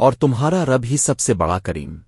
اور تمہارا رب ہی سب سے بڑا کریم۔